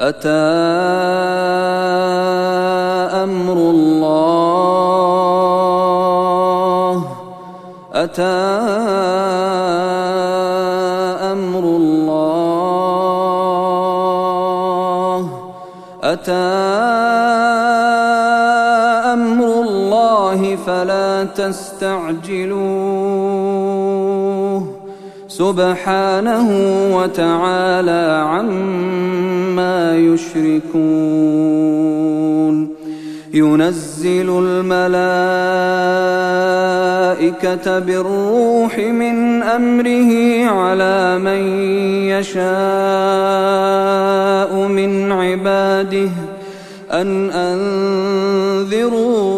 أتى أمر الله؟ أتى أمر الله؟ أتى أمر الله فلا تستعجلوه. سبحانه وتعالى عما يشركون. ينزل الملائكة بالروح من أمره على من يشاء من عباده. أن أنذروا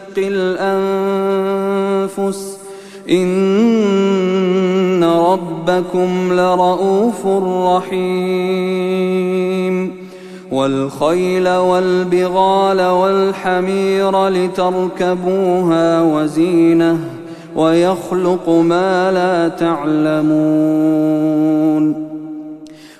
الأنفس. إن ربكم لرؤوف رحيم. والخيل والبغال والحمير لتركبوها وزينة ويخلق ما لا تعلمون.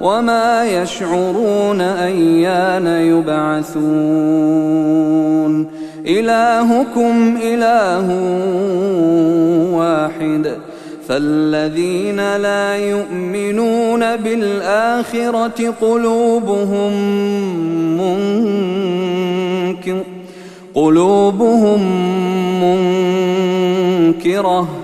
وما يشعرون ايان يبعثون الهكم اله واحد فالذين لا يؤمنون بالآخرة قلوبهم منكر قلوبهم منكرة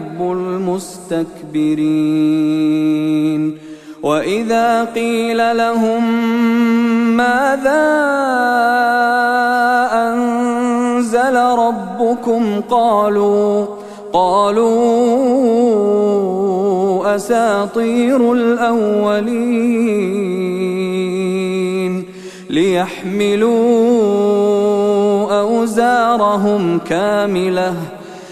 المستكبرين. وإذا قيل لهم ماذا أنزل ربكم قالوا قالوا أساطير الأولين. ليحملوا أوزارهم كاملة.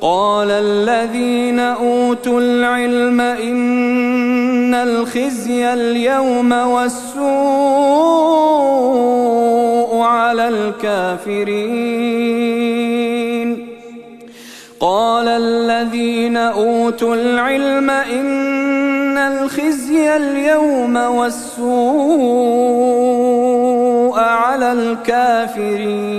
قال الذين أوتوا العلم إن الخزي اليوم والسوء على الكافرين. قال الذين أوتوا العلم إن الخزي اليوم والسوء على الكافرين.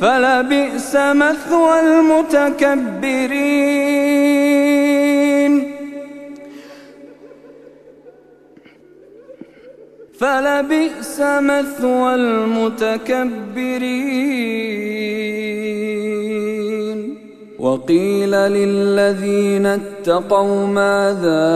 فلبئس مثوى المتكبرين. فلبئس مثوى المتكبرين. وقيل للذين اتقوا ماذا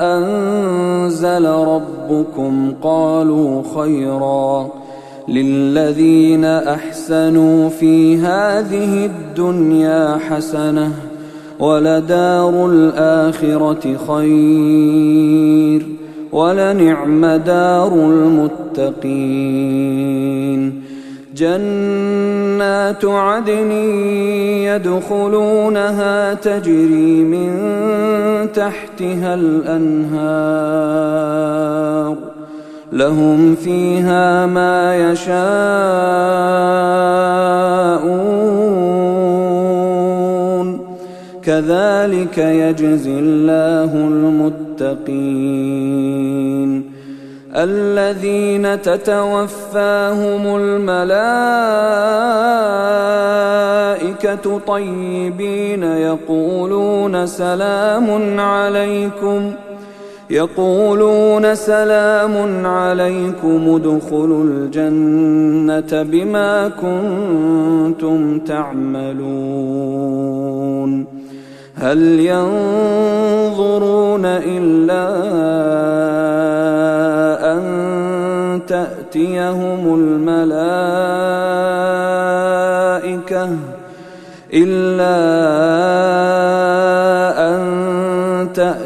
أنزل ربكم؟ قالوا خيرا. للذين أحسنوا في هذه الدنيا حسنة ولدار الآخرة خير ولنعم دار المتقين جنات عدن يدخلونها تجري من تحتها الأنهار لهم فيها ما يشاءون. كذلك يجزي الله المتقين. الذين تتوفاهم الملائكة طيبين يقولون سلام عليكم. يقولون سلام عليكم ادخلوا الجنة بما كنتم تعملون. هل ينظرون إلا أن تأتيهم الملائكة إلا أن تأتيهم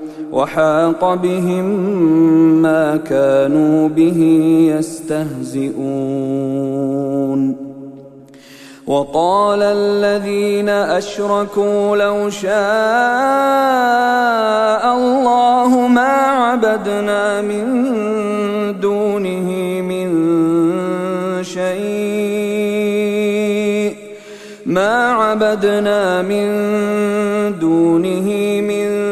وحاق بهم ما كانوا به يستهزئون. وقال الذين أشركوا لو شاء الله ما عبدنا من دونه من شيء. ما عبدنا من دونه من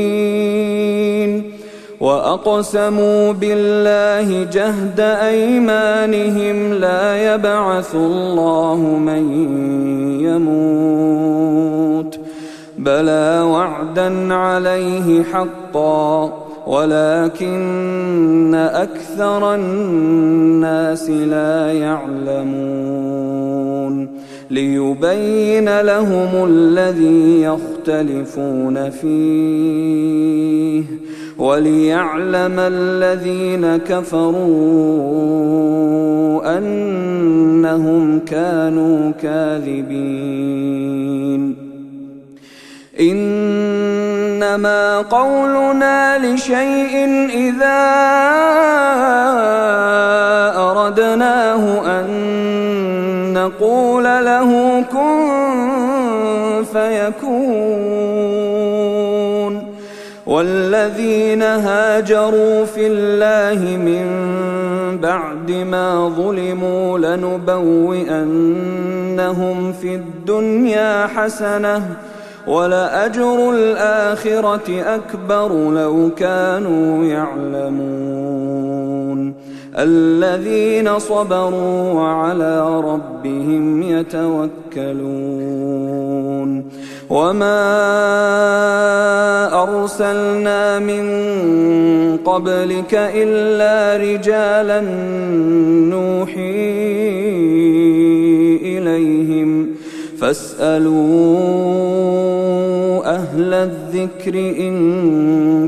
وأقسموا بالله جهد أيمانهم لا يبعث الله من يموت بلى وعدا عليه حقا ولكن أكثر الناس لا يعلمون ليبين لهم الذي يختلفون فيه وليعلم الذين كفروا أنهم كانوا كاذبين. إنما قولنا لشيء إذا أردناه أن نقول له كن فيكون. والذين هاجروا في الله من بعد ما ظلموا لنبوئنهم في الدنيا حسنة ولأجر الآخرة أكبر لو كانوا يعلمون. الذين صبروا وعلى ربهم يتوكلون وما أرسلنا من قبلك إلا رجالا نوحي إليهم فاسألوا أهل الذكر إن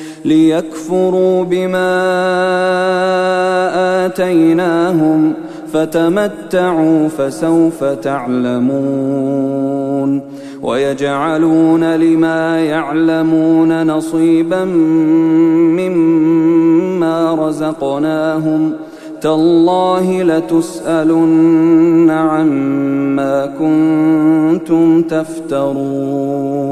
ليكفروا بما آتيناهم فتمتعوا فسوف تعلمون ويجعلون لما يعلمون نصيبا مما رزقناهم تالله لتسألن عما كنتم تفترون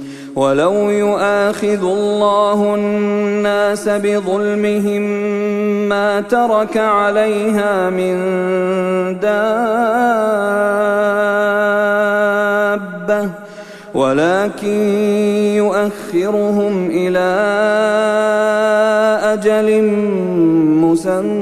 ولو يؤاخذ الله الناس بظلمهم ما ترك عليها من دابة ولكن يؤخرهم إلى أجل مسمى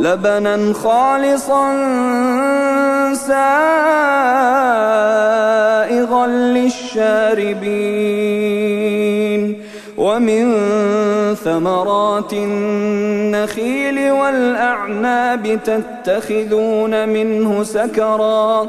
لبنا خالصا سائغا للشاربين ومن ثمرات النخيل والأعناب تتخذون منه سكرا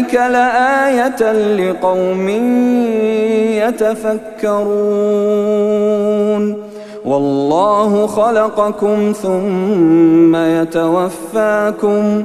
ذلك لآية لقوم يتفكرون والله خلقكم ثم يتوفاكم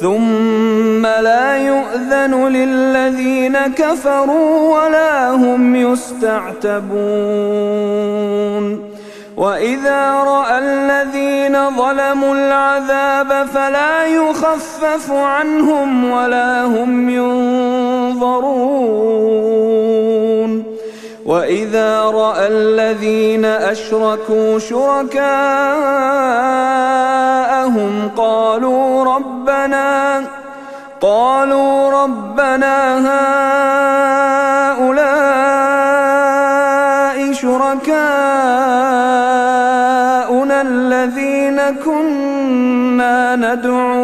ثم لا يؤذن للذين كفروا ولا هم يستعتبون. وإذا رأى الذين ظلموا العذاب فلا يخفف عنهم ولا هم ينظرون. واذا راى الذين اشركوا شركاءهم قالوا ربنا قالوا ربنا هؤلاء شركاؤنا الذين كنا ندعو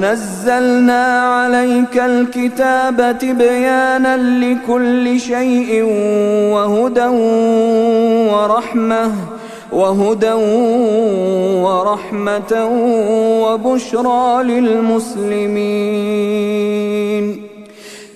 ونزلنا عليك الكتاب تبيانا لكل شيء وهدى ورحمة وهدى ورحمة وبشرى للمسلمين.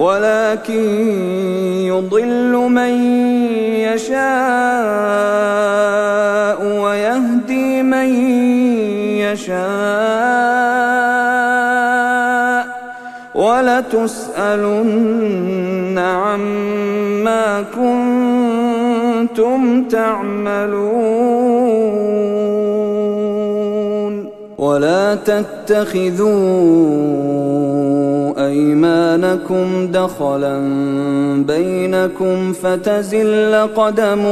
ولكن يضل من يشاء ويهدي من يشاء ولتسألن عما كنتم تعملون ولا تتخذوا أيمانكم دخلا بينكم فتزل قدم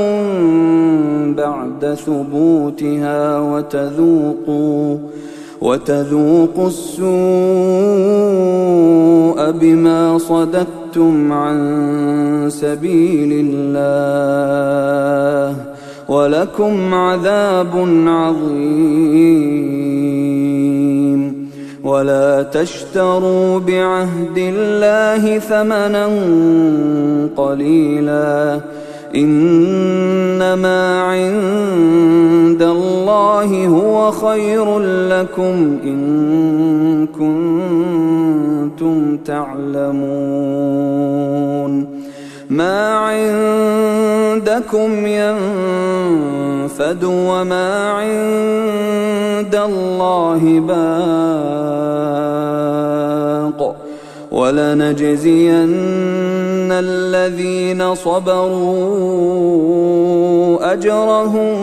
بعد ثبوتها وتذوقوا وتذوقوا السوء بما صددتم عن سبيل الله ولكم عذاب عظيم ولا تشتروا بعهد الله ثمنا قليلا. إنما عند الله هو خير لكم إن كنتم تعلمون. ما عندكم ينفد وما عند الله باق ولنجزين الذين صبروا أجرهم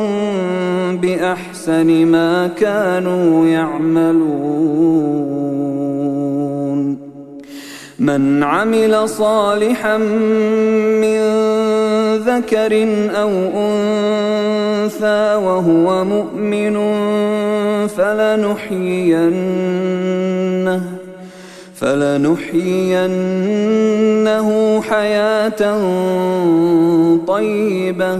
بأحسن ما كانوا يعملون من عمل صالحا من ذكر أو أنثى وهو مؤمن فلنحيينه فلنحيينه حياة طيبة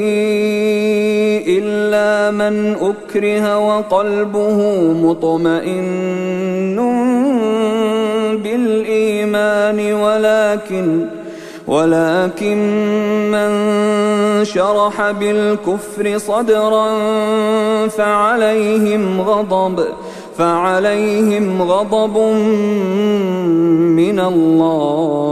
من اكره وقلبه مطمئن بالايمان ولكن ولكن من شرح بالكفر صدرا فعليهم غضب فعليهم غضب من الله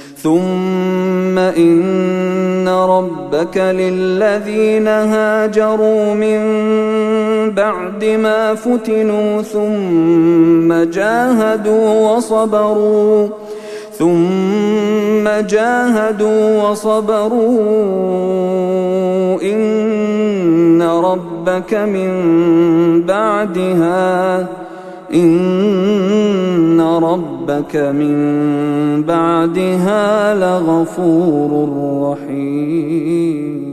ثم ان ربك للذين هاجروا من بعد ما فتنوا ثم جاهدوا وصبروا ثم جاهدوا وصبروا إن ربك من بعدها إن ربك من بعدها لغفور رحيم